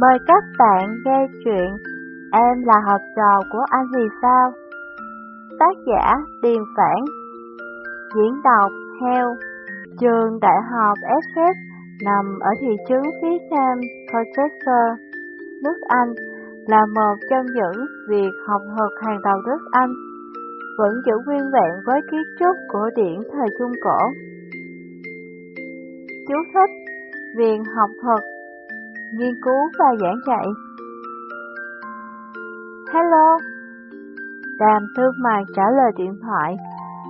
Mời các bạn nghe chuyện Em là học trò của anh thì sao? Tác giả Điền Phản Diễn đọc Heo Trường Đại học Essex nằm ở thị trấn phía nam Colchester, nước Anh là một trong những việc học thuật hàng đầu nước Anh vẫn giữ nguyên vẹn với kiến trúc cổ điển thời Trung Cổ. Chú thích Viện học thuật Nghiên cứu và giảng dạy. Hello. Đàm Thương mạc trả lời điện thoại.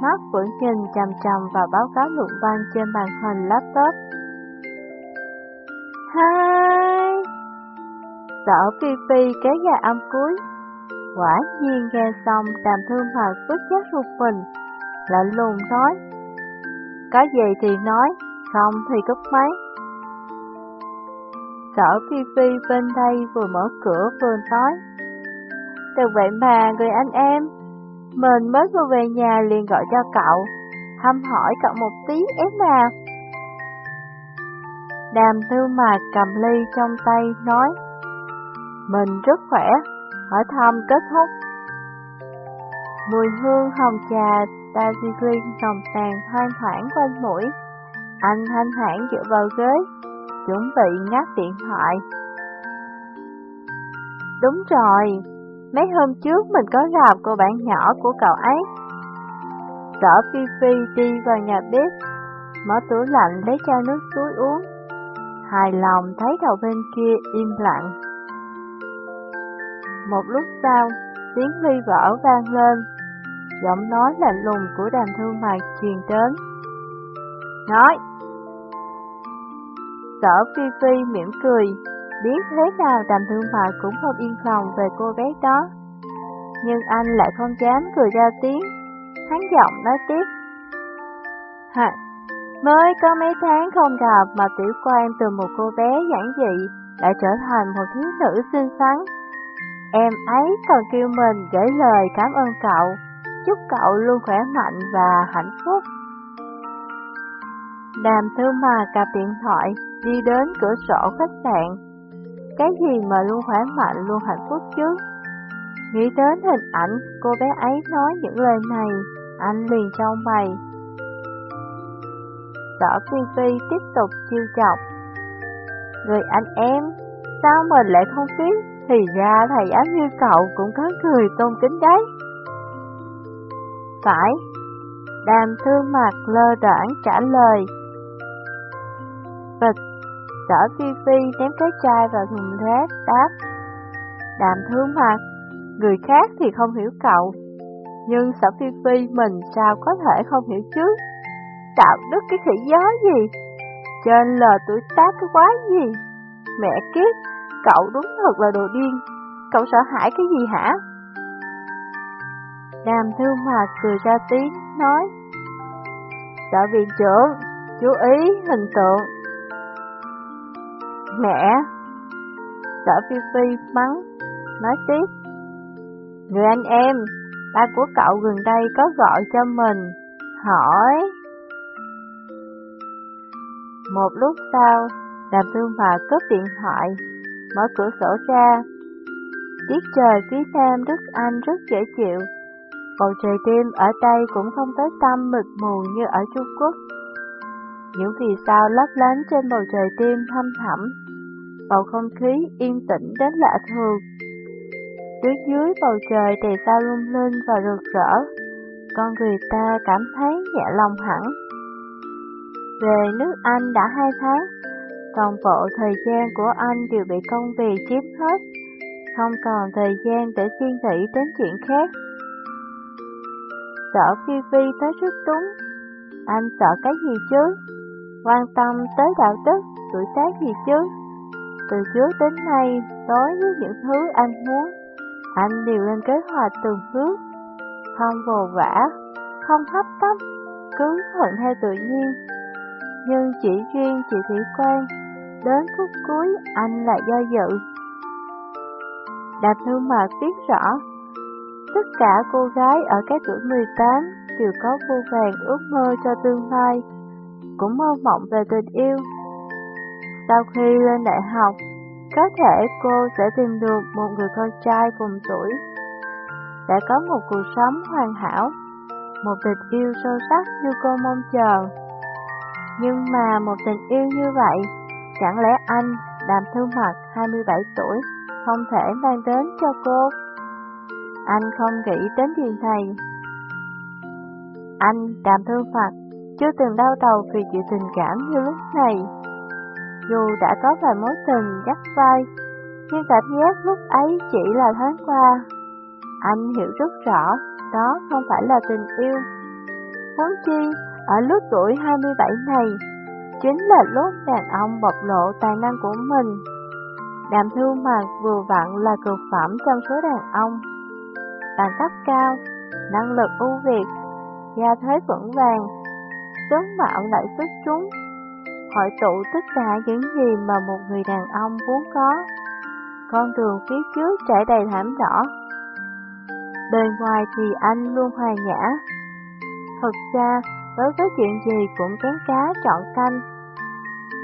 Mắt vẫn nhìn chằm chằm vào báo cáo luận văn trên màn hình laptop. Hai Sở Phi Phi kéo dài âm cuối. Quả nhiên nghe xong đàm thương mạc vứt giác ruột mình Lạnh lùng nói. Có gì thì nói, không thì cúp máy Sở Phi Phi bên đây vừa mở cửa vừa nói. Được vậy mà người anh em Mình mới vừa về nhà liền gọi cho cậu Thăm hỏi cậu một tí em nào Đàm tư mạc cầm ly trong tay nói Mình rất khỏe, hỏi thăm kết thúc. Mùi hương hồng trà Darjeeling nồng tàn thoang thoảng quanh mũi Anh thanh thản dựa vào ghế chuẩn bị ngắt điện thoại. Đúng rồi, mấy hôm trước mình có gặp cô bạn nhỏ của cậu ấy. Sở Phi Phi đi vào nhà bếp, mở tủ lạnh lấy chai nước suối uống. Hài lòng thấy đầu bên kia im lặng. Một lúc sau, tiếng ly vỡ vang lên, giọng nói lạnh lùng của đàm thương mạc truyền đến. Nói, Sở Phi Phi mỉm cười, biết thế nào đàm thương mại cũng không yên lòng về cô bé đó. Nhưng anh lại không dám cười ra tiếng, hắn giọng nói tiếp. Hả, mới có mấy tháng không gặp mà tiểu quan từ một cô bé giản dị đã trở thành một thiếu nữ xinh xắn. Em ấy còn kêu mình gửi lời cảm ơn cậu, chúc cậu luôn khỏe mạnh và hạnh phúc. Đàm thư mà cặp điện thoại, đi đến cửa sổ khách sạn. Cái gì mà luôn khỏe mạnh, luôn hạnh phúc chứ? Nghĩ đến hình ảnh cô bé ấy nói những lời này, anh liền trao mày. Sở Phi Phi tiếp tục chiêu chọc. Người anh em, sao mình lại không biết? Thì ra thầy ám như cậu cũng có người tôn kính đấy. Phải, đàm thư mặt lơ đảng trả lời phịch. Sở Phi Phi ném cái chai vào thùng rác, đáp. Đàm thương mặt, người khác thì không hiểu cậu, nhưng sở Phi Phi mình sao có thể không hiểu chứ? Đạo đức cái khỉ gió gì? Trên lờ tuổi tác cái quái gì? Mẹ kiếp, cậu đúng thật là đồ điên, cậu sợ hãi cái gì hả? Đàm thương mặt cười ra tiếng, nói Sở viện trưởng, chú ý hình tượng Mẹ! Sở Phi Phi mắng, nói tiếp. Người anh em, ba của cậu gần đây có gọi cho mình, hỏi. Một lúc sau, Đàm Thương Hòa cướp điện thoại, mở cửa sổ ra. Tiết trời phía nam rất Anh rất dễ chịu. Bầu trời đêm ở đây cũng không tới tăm mịt mù như ở Trung Quốc. Những vì sao lấp lánh trên bầu trời đêm thâm thẳm bầu không khí yên tĩnh đến lạ thường. Dưới dưới bầu trời đầy sao lung linh và rực rỡ, con người ta cảm thấy nhẹ lòng hẳn. Về nước Anh đã hai tháng, toàn bộ thời gian của anh đều bị công việc chiếm hết, không còn thời gian để suy nghĩ đến chuyện khác. Sợ Phi Phi tới rất đúng, anh sợ cái gì chứ? Quan tâm tới đạo đức, tuổi tác gì chứ? Từ trước đến nay, đối với những thứ anh muốn, anh đều lên kế hoạch từng bước, không vồ vã, không hấp tấp, cứ thuận theo tự nhiên. Nhưng chỉ riêng chị Thủy Quan, đến phút cuối anh lại do dự. Đạp thư mạc biết rõ, tất cả cô gái ở cái tuổi 18 đều có vô vàng ước mơ cho tương lai, cũng mơ mộng về tình yêu sau khi lên đại học, có thể cô sẽ tìm được một người con trai cùng tuổi, sẽ có một cuộc sống hoàn hảo, một tình yêu sâu sắc như cô mong chờ. Nhưng mà một tình yêu như vậy, chẳng lẽ anh, Đàm Thư Mặt 27 tuổi, không thể mang đến cho cô? Anh không nghĩ đến điều này. Anh, Đàm Thư Mặt, chưa từng đau đầu vì chuyện tình cảm như lúc này. Dù đã có vài mối tình dắt vai, nhưng cảm giác lúc ấy chỉ là tháng qua. Anh hiểu rất rõ, đó không phải là tình yêu. Huống chi, ở lứa tuổi 27 này, chính là lúc đàn ông bộc lộ tài năng của mình. Đàm thư mạc vừa vặn là cực phẩm trong số đàn ông. đẳng cấp cao, năng lực ưu việt, gia thế vững vàng, tướng mạo lại xuất chúng, hội tụ tất cả những gì mà một người đàn ông muốn có. Con đường phía trước trải đầy thảm đỏ. Bề ngoài thì anh luôn hòa nhã. Thực ra, đối với chuyện gì cũng kén cá chọn canh.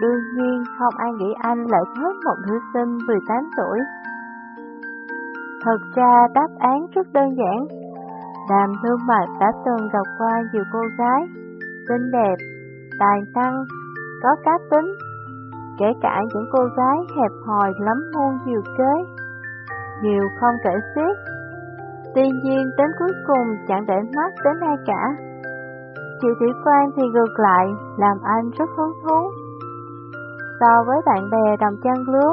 Đương nhiên, không ai nghĩ anh lại thích một nữ sinh 18 tuổi. Thật ra, đáp án rất đơn giản. Đàm Thương Mạch đã từng gặp qua nhiều cô gái, xinh đẹp, tài năng, có cá tính, kể cả những cô gái hẹp hòi lắm môn nhiều kế, nhiều không kể xiết. Tuy nhiên đến cuối cùng chẳng để mắt đến ai cả. Chị Thủy Quan thì ngược lại, làm anh rất hứng thú. So với bạn bè đồng trang lứa,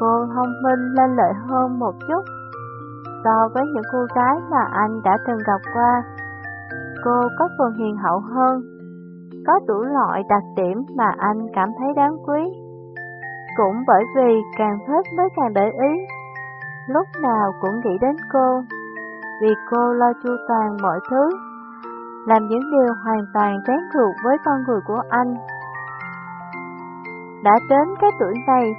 cô thông minh lên lợi hơn một chút. So với những cô gái mà anh đã từng gặp qua, cô có phần hiền hậu hơn, có đủ loại đặc điểm mà anh cảm thấy đáng quý. Cũng bởi vì càng thích mới càng để ý, lúc nào cũng nghĩ đến cô, vì cô lo chu toàn mọi thứ, làm những điều hoàn toàn trái ngược với con người của anh. Đã đến cái tuổi này,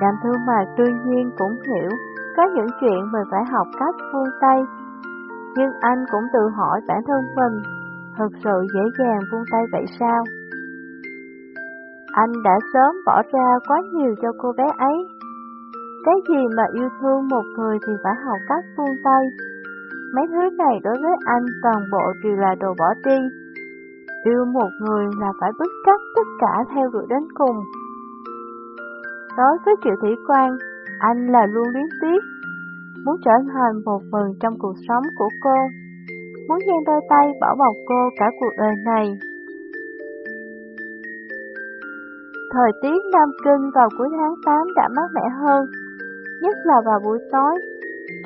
Đàm thương Mạc đương nhiên cũng hiểu có những chuyện mình phải học cách buông tay. Nhưng anh cũng tự hỏi bản thân mình, thật sự dễ dàng buông tay vậy sao? Anh đã sớm bỏ ra quá nhiều cho cô bé ấy. Cái gì mà yêu thương một người thì phải học cách buông tay. Mấy thứ này đối với anh toàn bộ đều là đồ bỏ đi. Yêu một người là phải bức cách tất cả theo đuổi đến cùng. Đối với Triệu Thủy Quang, anh là luôn luyến tiếc, muốn trở thành một phần trong cuộc sống của cô, muốn giang đôi tay bỏ bọc cô cả cuộc đời này. Thời tiết Nam Kinh vào cuối tháng 8 đã mát mẻ hơn, nhất là vào buổi tối,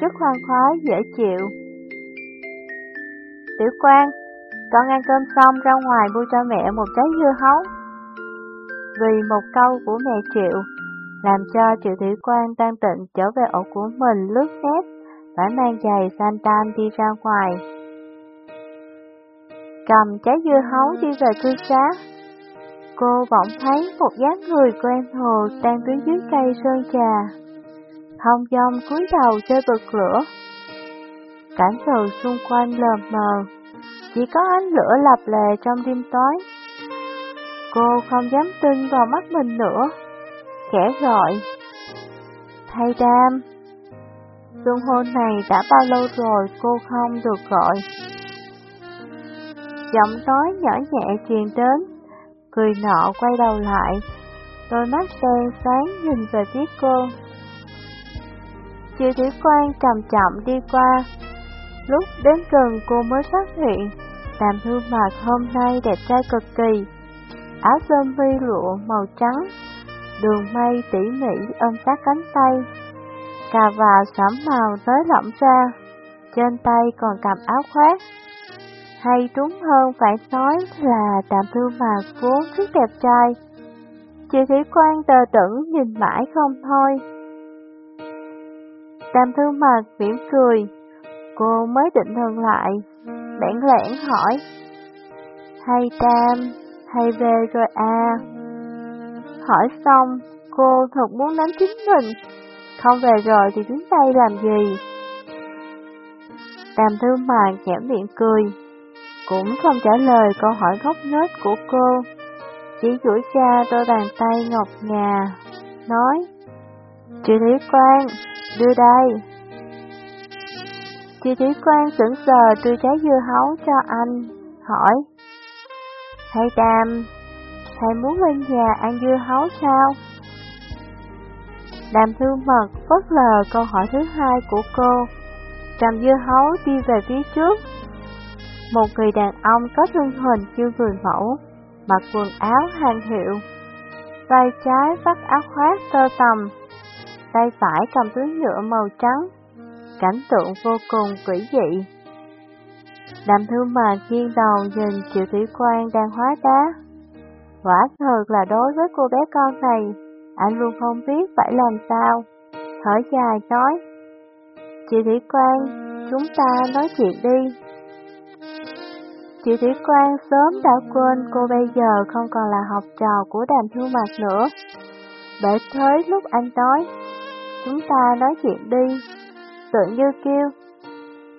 rất khoan khoái, dễ chịu. Tiểu quan, con ăn cơm xong ra ngoài mua cho mẹ một trái dưa hấu. Vì một câu của mẹ Triệu, làm cho Triệu Thủy Quan tan tịnh trở về ổ của mình lướt nét phải mang giày Santan đi ra ngoài. Cầm trái dưa hấu đi về cư xá, cô bỗng thấy một dáng người quen thuộc đang đứng dưới cây sơn trà. Hồng dông cúi đầu chơi bật lửa. Cảnh tượng xung quanh lờ mờ, chỉ có ánh lửa lập lè trong đêm tối. Cô không dám tin vào mắt mình nữa khẽ gọi. Thầy Đam, xuân hôn này đã bao lâu rồi cô không được gọi. Giọng nói nhỏ nhẹ truyền đến, cười nọ quay đầu lại, đôi mắt đen sáng nhìn về phía cô. Triệu thủy quan chậm chậm đi qua, lúc đến gần cô mới phát hiện, đàm hương mặt hôm nay đẹp trai cực kỳ, áo sơ mi lụa màu trắng đường mây tỉ mỉ ôm sát cánh tay, cà vào sẫm màu tới lỏng ra, trên tay còn cầm áo khoác. Hay đúng hơn phải nói là đàm thư mạc vốn rất đẹp trai. Chị Thủy Quan tờ tưởng nhìn mãi không thôi. Đàm thư mạc mỉm cười, cô mới định thần lại, bẽn lẽn hỏi. Hay Tam, hay về rồi à? Hỏi xong, cô thật muốn nắm chính mình. Không về rồi thì đứng đây làm gì? Đàm thư màng nhẽm miệng cười, cũng không trả lời câu hỏi gốc nết của cô. Chỉ duỗi ra đôi bàn tay ngọc ngà, nói, Chị Thủy Quang, đưa đây. Chị Thủy Quang sững sờ đưa trái dưa hấu cho anh, hỏi. Thầy Đàm, thầy muốn lên nhà ăn dưa hấu sao? Đàm thư mật phớt lờ câu hỏi thứ hai của cô. Trầm dưa hấu đi về phía trước. Một người đàn ông có thân hình như người mẫu, mặc quần áo hàng hiệu. Tay trái vắt áo khoác tơ tầm, tay phải cầm túi nhựa màu trắng. Cảnh tượng vô cùng quỷ dị. Đàm thư mà nghiêng đầu nhìn Triệu Thủy Quan đang hóa đá. Quả thật là đối với cô bé con này, anh luôn không biết phải làm sao. Thở dài nói, Chị Thủy Quan, chúng ta nói chuyện đi. Chị Thủy Quan sớm đã quên cô bây giờ không còn là học trò của đàm thu mặt nữa. Bởi thế lúc anh nói, chúng ta nói chuyện đi, tự như kêu.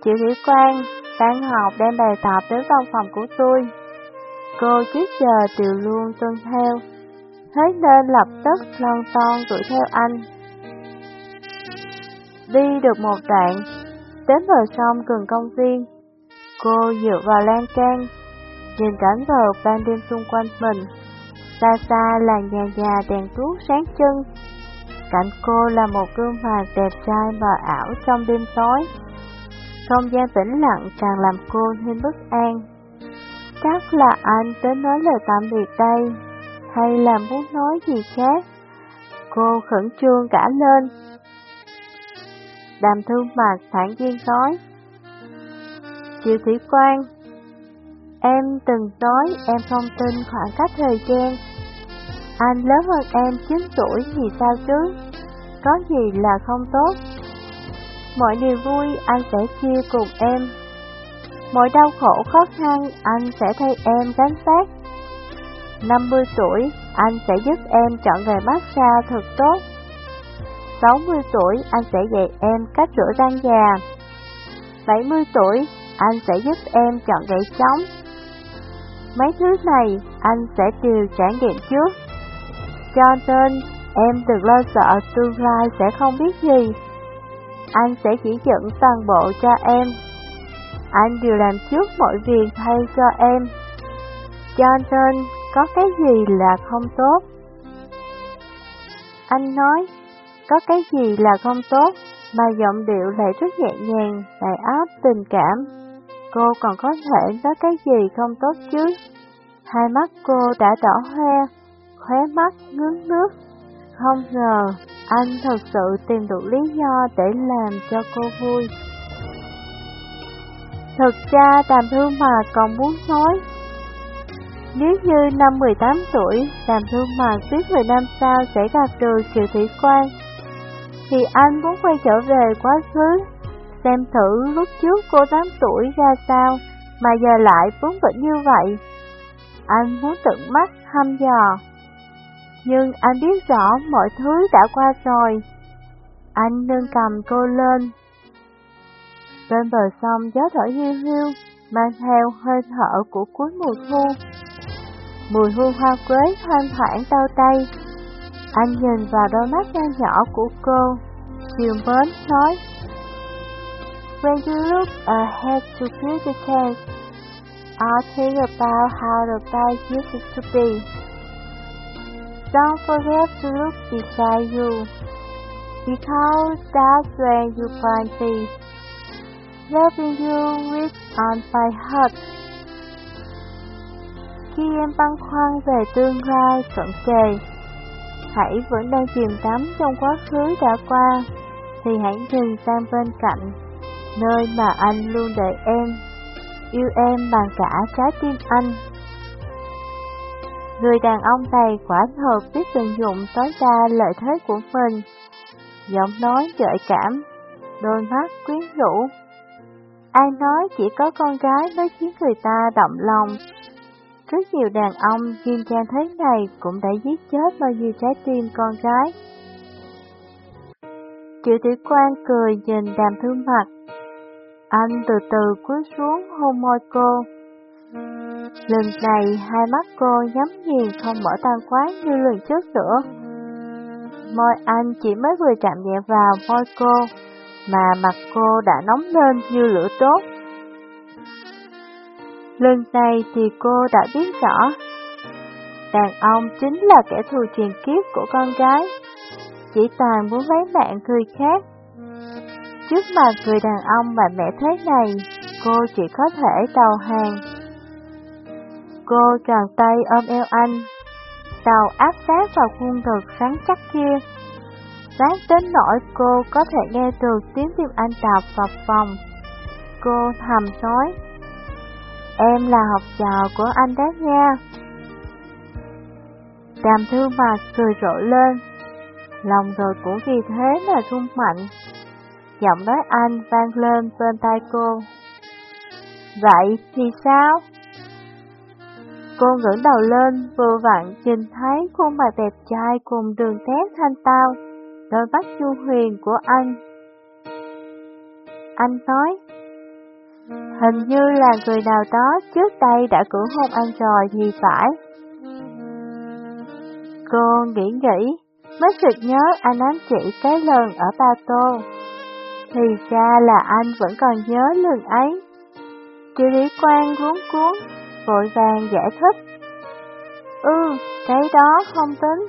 Chị Thủy Quan, đang học đem bài tập đến văn phòng của tôi. Cô trước giờ đều luôn tuân theo, thế nên lập tức lon ton đuổi theo anh. Đi được một đoạn, đến bờ sông gần công viên, cô dựa vào lan can, nhìn cảnh vật ban đêm xung quanh mình. Xa xa là nhà nhà đèn đuốc sáng trưng, cạnh cô là một gương mặt đẹp trai mờ ảo trong đêm tối. Không gian tĩnh lặng càng làm cô thêm bất an. Chắc là anh đến nói lời tạm biệt đây, hay là muốn nói gì khác? Cô khẩn trương cả lên. Đàm thương mặt thản nhiên nói. Triệu Thủy Quang, em từng nói em không tin khoảng cách thời gian. Anh lớn hơn em 9 tuổi thì sao chứ? Có gì là không tốt? Mọi niềm vui anh sẽ chia cùng em. Mọi đau khổ khó khăn anh sẽ thay em gánh vác. 50 tuổi anh sẽ giúp em chọn nghề massage thật tốt. 60 tuổi anh sẽ dạy em cách rửa răng già. 70 tuổi anh sẽ giúp em chọn gậy chống. Mấy thứ này anh sẽ đều trải nghiệm trước. Cho nên em đừng lo sợ tương lai sẽ không biết gì anh sẽ chỉ dẫn toàn bộ cho em. Anh đều làm trước mọi việc thay cho em. Cho nên, có cái gì là không tốt? Anh nói, có cái gì là không tốt, mà giọng điệu lại rất nhẹ nhàng, đầy áp tình cảm. Cô còn có thể nói cái gì không tốt chứ? Hai mắt cô đã đỏ hoe, khóe mắt ngước nước. Không ngờ, anh thật sự tìm được lý do để làm cho cô vui. Thực ra Đàm thương Mà còn muốn nói, nếu như năm 18 tuổi, Đàm thương Mà biết về năm sau sẽ gặp được Triệu Thủy Quan, thì anh muốn quay trở về quá khứ, xem thử lúc trước cô 8 tuổi ra sao, mà giờ lại vướng vĩnh như vậy. Anh muốn tận mắt thăm dò nhưng anh biết rõ mọi thứ đã qua rồi. Anh nâng cầm cô lên. Bên bờ sông gió thở hiu hiu, mang theo hơi thở của cuối mùa thu. Mùi hương hoa quế thoang thoảng đau tay. Anh nhìn vào đôi mắt nho nhỏ của cô, chiều mến nói. When you look ahead to future change, I think about how the past used to be. Don't forget to look beside you, because that's where you find peace. Loving you with on my heart. Khi em băn khoăn về tương lai cận kề, hãy vẫn đang chìm đắm trong quá khứ đã qua, thì hãy dừng sang bên cạnh, nơi mà anh luôn đợi em, yêu em bằng cả trái tim anh. Người đàn ông này quả thật biết tận dụng tối đa lợi thế của mình. Giọng nói gợi cảm, đôi mắt quyến rũ. Ai nói chỉ có con gái mới khiến người ta động lòng. Rất nhiều đàn ông kim trang thế này cũng đã giết chết bao nhiêu trái tim con gái. Triệu tử quan cười nhìn đàm thương mặt. Anh từ từ cúi xuống hôn môi cô. Lần này hai mắt cô nhắm nghiền không mở tan quá như lần trước nữa. Môi anh chỉ mới vừa chạm nhẹ vào môi cô, mà mặt cô đã nóng lên như lửa tốt. Lần này thì cô đã biết rõ, đàn ông chính là kẻ thù truyền kiếp của con gái, chỉ toàn muốn lấy mạng người khác. Trước mặt người đàn ông mạnh mẽ thế này, cô chỉ có thể đầu hàng. Cô tròn tay ôm eo anh, đầu áp sát vào khuôn ngực sáng chắc kia. sáng đến nỗi cô có thể nghe được tiếng tim anh đập vào phòng. Cô thầm nói, em là học trò của anh đó nha. Đàm thư mặt cười rộ lên, lòng rồi cũng vì thế mà rung mạnh. Giọng nói anh vang lên bên tai cô. Vậy thì sao? Cô ngẩng đầu lên, vừa vặn nhìn thấy khuôn mặt đẹp trai cùng đường thét thanh tao, đôi mắt chu huyền của anh. Anh nói, hình như là người nào đó trước đây đã cưỡng hôn anh rồi thì phải. Cô nghĩ nghĩ, mới sực nhớ anh ám chỉ cái lần ở Ba Tô. Thì ra là anh vẫn còn nhớ lần ấy. Triệu lý quan cuốn cuốn, vội vàng giải thích. Ừ, cái đó không tính.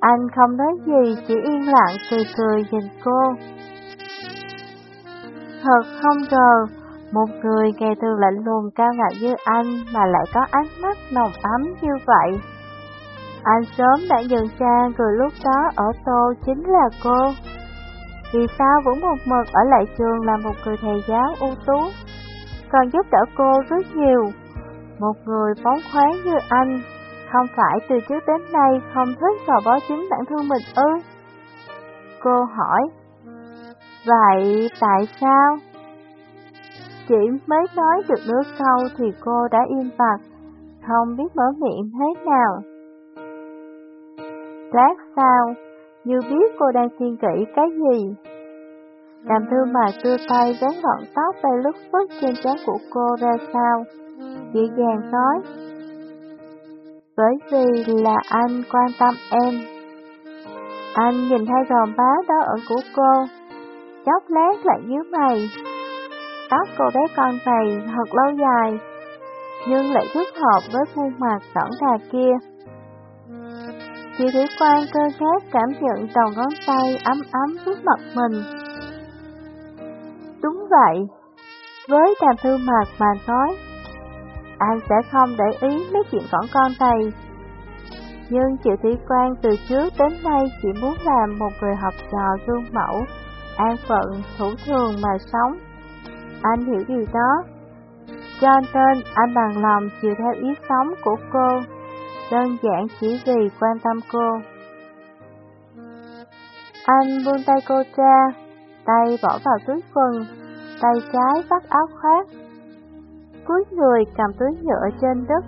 Anh không nói gì, chỉ yên lặng cười cười nhìn cô. Thật không ngờ, một người ngày thường lạnh lùng cao ngạo như anh mà lại có ánh mắt nồng ấm như vậy. Anh sớm đã nhận ra người lúc đó ở Tô chính là cô. Vì sao vẫn một mực ở lại trường là một người thầy giáo ưu tú, còn giúp đỡ cô rất nhiều. Một người phóng khoáng như anh, không phải từ trước đến nay không thích vào bó chính bản thân mình ư? Cô hỏi, vậy tại sao? Chỉ mới nói được nửa câu thì cô đã im bặt, không biết mở miệng thế nào. Lát sao? Như biết cô đang suy nghĩ cái gì. Đàm thư mà đưa tay vén gọn tóc bay lúc phức trên trán của cô ra sao, dịu dàng nói. Bởi vì là anh quan tâm em. Anh nhìn hai gòn bá đó ở của cô, chốc lát lại nhíu mày. Tóc cô bé con này thật lâu dài, nhưng lại rất hợp với khuôn mặt sẵn gà kia. Chị thủy quan cơ khác cảm nhận đầu ngón tay ấm ấm trước mặt mình. Đúng vậy, với đàm thư mạc mà nói, anh sẽ không để ý mấy chuyện còn con này. Nhưng chị thủy quan từ trước đến nay chỉ muốn làm một người học trò gương mẫu, an phận, thủ thường mà sống. Anh hiểu điều đó, cho nên anh bằng lòng chịu theo ý sống của cô đơn giản chỉ vì quan tâm cô. Anh buông tay cô ra, tay bỏ vào túi quần, tay trái bắt áo khoác. Cuối người cầm túi nhựa trên đất.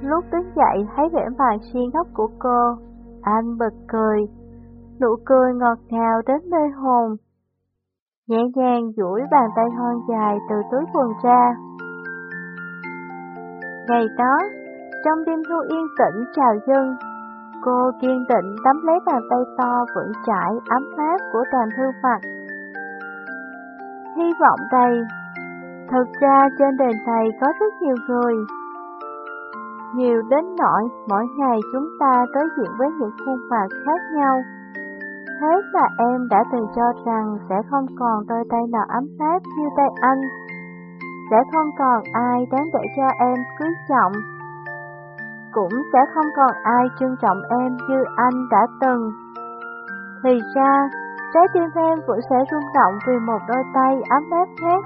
Lúc đứng dậy thấy vẻ mặt xuyên ngốc của cô, anh bật cười, nụ cười ngọt ngào đến nơi hồn. Nhẹ nhàng duỗi bàn tay thon dài từ túi quần ra. Ngày đó, trong đêm thu yên tĩnh chào dân, cô kiên định nắm lấy bàn tay to vững chãi ấm áp của đàm thư mặt. Hy vọng đầy thực ra trên đời này có rất nhiều người. Nhiều đến nỗi mỗi ngày chúng ta đối diện với những khuôn mặt khác nhau. Thế mà em đã từng cho rằng sẽ không còn đôi tay nào ấm áp như tay anh. Sẽ không còn ai đáng để cho em cưới trọng cũng sẽ không còn ai trân trọng em như anh đã từng. Thì ra, trái tim em vẫn sẽ rung động vì một đôi tay ấm áp khác.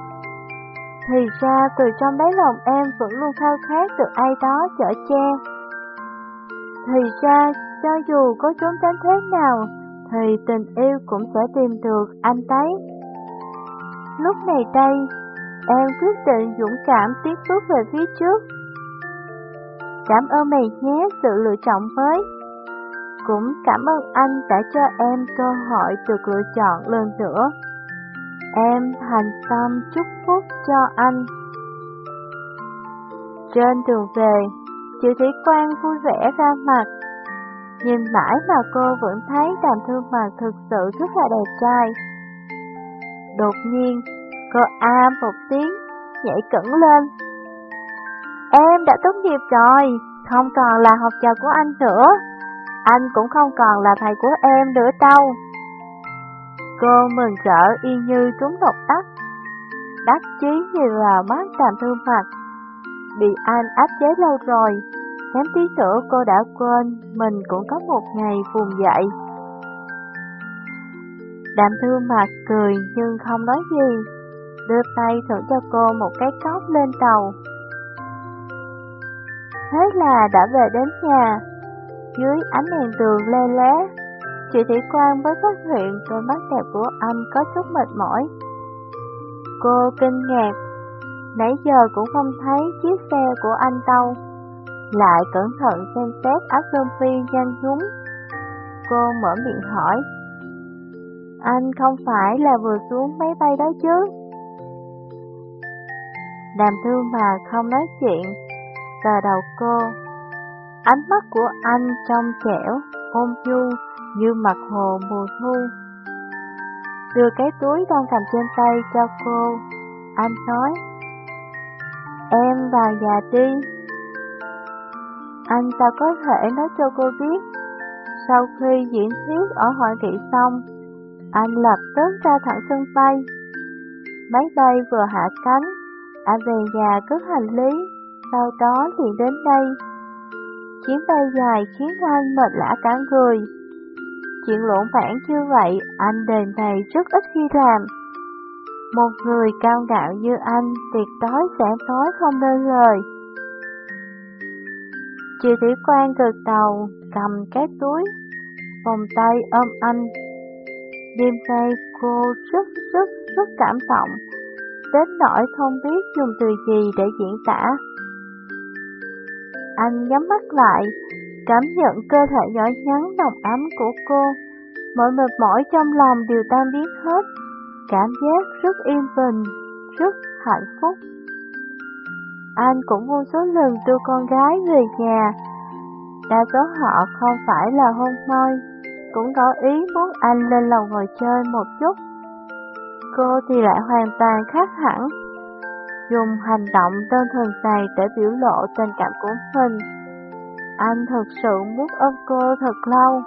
Thì ra, từ trong đáy lòng em vẫn luôn khao khát được ai đó chở che. Thì ra, cho dù có trốn tránh thế nào, thì tình yêu cũng sẽ tìm được anh đấy. Lúc này đây, em quyết định dũng cảm tiến bước về phía trước. Cảm ơn mày nhé sự lựa chọn mới. Cũng cảm ơn anh đã cho em cơ hội được lựa chọn lần nữa. Em thành tâm chúc phúc cho anh. Trên đường về, chị Thủy Quang vui vẻ ra mặt. Nhìn mãi mà cô vẫn thấy đàm thương mặt thực sự rất là đẹp trai. Đột nhiên, cô a một tiếng, nhảy cẩn lên. Em đã tốt nghiệp rồi, không còn là học trò của anh nữa. Anh cũng không còn là thầy của em nữa đâu. Cô mừng rỡ y như trúng độc tắc, Đắc chí nhìn vào mắt đàm thương mặt. Bị anh áp chế lâu rồi, kém tí nữa cô đã quên mình cũng có một ngày vùng dậy. Đàm thương mặt cười nhưng không nói gì, đưa tay thử cho cô một cái cốc lên đầu. Thế là đã về đến nhà, dưới ánh đèn tường lê lé, chị Thủy Quang mới phát hiện đôi mắt đẹp của anh có chút mệt mỏi. Cô kinh ngạc, nãy giờ cũng không thấy chiếc xe của anh đâu. Lại cẩn thận xem xét áp sơ phi nhanh nhúng. Cô mở miệng hỏi, anh không phải là vừa xuống máy bay đó chứ? Đàm thương mà không nói chuyện, sờ đầu cô. Ánh mắt của anh trong trẻo, ôm nhu như mặt hồ mùa thu. Đưa cái túi đang cầm trên tay cho cô, anh nói, Em vào nhà đi. Anh ta có thể nói cho cô biết, sau khi diễn thuyết ở hội nghị xong, anh lập tức ra thẳng sân bay. Máy bay vừa hạ cánh, anh về nhà cất hành lý, sau đó liền đến đây. Chuyến bay dài khiến anh mệt lã cả người. Chuyện lộn bản như vậy, anh đền này rất ít khi làm. Một người cao ngạo như anh tuyệt đối sẽ nói không nên lời. Chị Thủy Quan gật đầu, cầm cái túi, vòng tay ôm anh. Đêm nay cô rất rất rất cảm động, đến nỗi không biết dùng từ gì để diễn tả. Anh nhắm mắt lại, cảm nhận cơ thể nhỏ nhắn nồng ấm của cô. Mọi mệt mỏi trong lòng đều tan biến hết, cảm giác rất yên bình, rất hạnh phúc. Anh cũng vô số lần đưa con gái về nhà. Đa số họ không phải là hôn môi, cũng có ý muốn anh lên lầu ngồi chơi một chút. Cô thì lại hoàn toàn khác hẳn, dùng hành động đơn thuần này để biểu lộ tình cảm của mình. Anh thực sự muốn ôm cô thật lâu.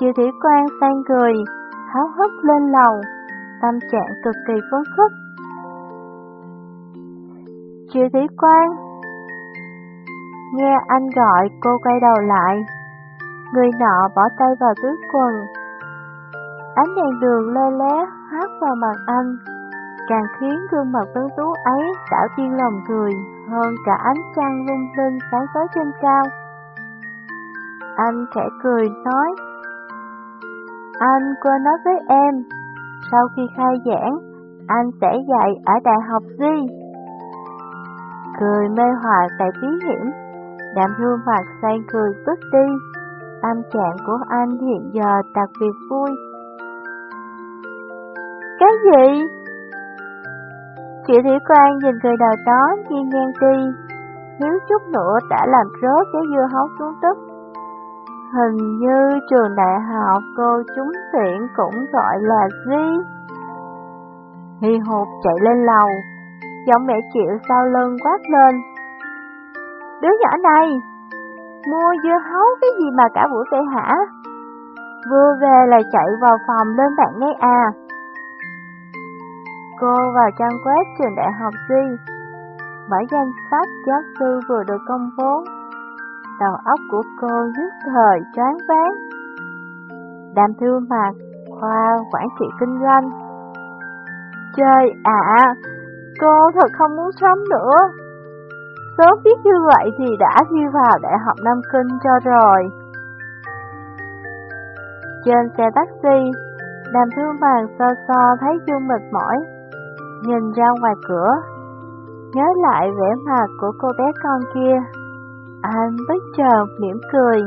Chị Thủy Quang sang cười, háo hức lên lầu, tâm trạng cực kỳ phấn khích. Chị Thủy Quang Nghe anh gọi cô quay đầu lại, người nọ bỏ tay vào túi quần. Ánh đèn đường lê lé hát vào mặt anh, càng khiến gương mặt tuấn tú ấy đảo tiên lòng cười hơn cả ánh trăng lung linh sáng tối trên cao. Anh khẽ cười nói, anh quên nói với em, sau khi khai giảng, anh sẽ dạy ở đại học gì? Cười mê hoặc tại bí hiểm, đạm hương mặt say cười bước đi, tâm trạng của anh hiện giờ đặc biệt vui. Cái gì? Triệu Thủy Quang nhìn người đầu đó nghiêng ngang đi, thiếu chút nữa đã làm rớt cái dưa hấu xuống đất. Hình như trường đại học cô trúng tuyển cũng gọi là gì? Hi hụt chạy lên lầu, giọng mẹ triệu sau lưng quát lên. Đứa nhỏ này, mua dưa hấu cái gì mà cả buổi vậy hả? Vừa về là chạy vào phòng lên bạn ngay à. Cô vào trang web trường đại học duy bởi danh sách giáo sư vừa được công bố. Đầu óc của cô nhất thời choáng váng. Đàm thư mặt, khoa quản trị kinh doanh. Trời ạ, cô thật không muốn sống nữa. Sớm biết như vậy thì đã thi vào Đại học Nam Kinh cho rồi. Trên xe taxi, đàm thư màng so so thấy Dương mệt mỏi, nhìn ra ngoài cửa, nhớ lại vẻ mặt của cô bé con kia. Anh bất chợt mỉm cười.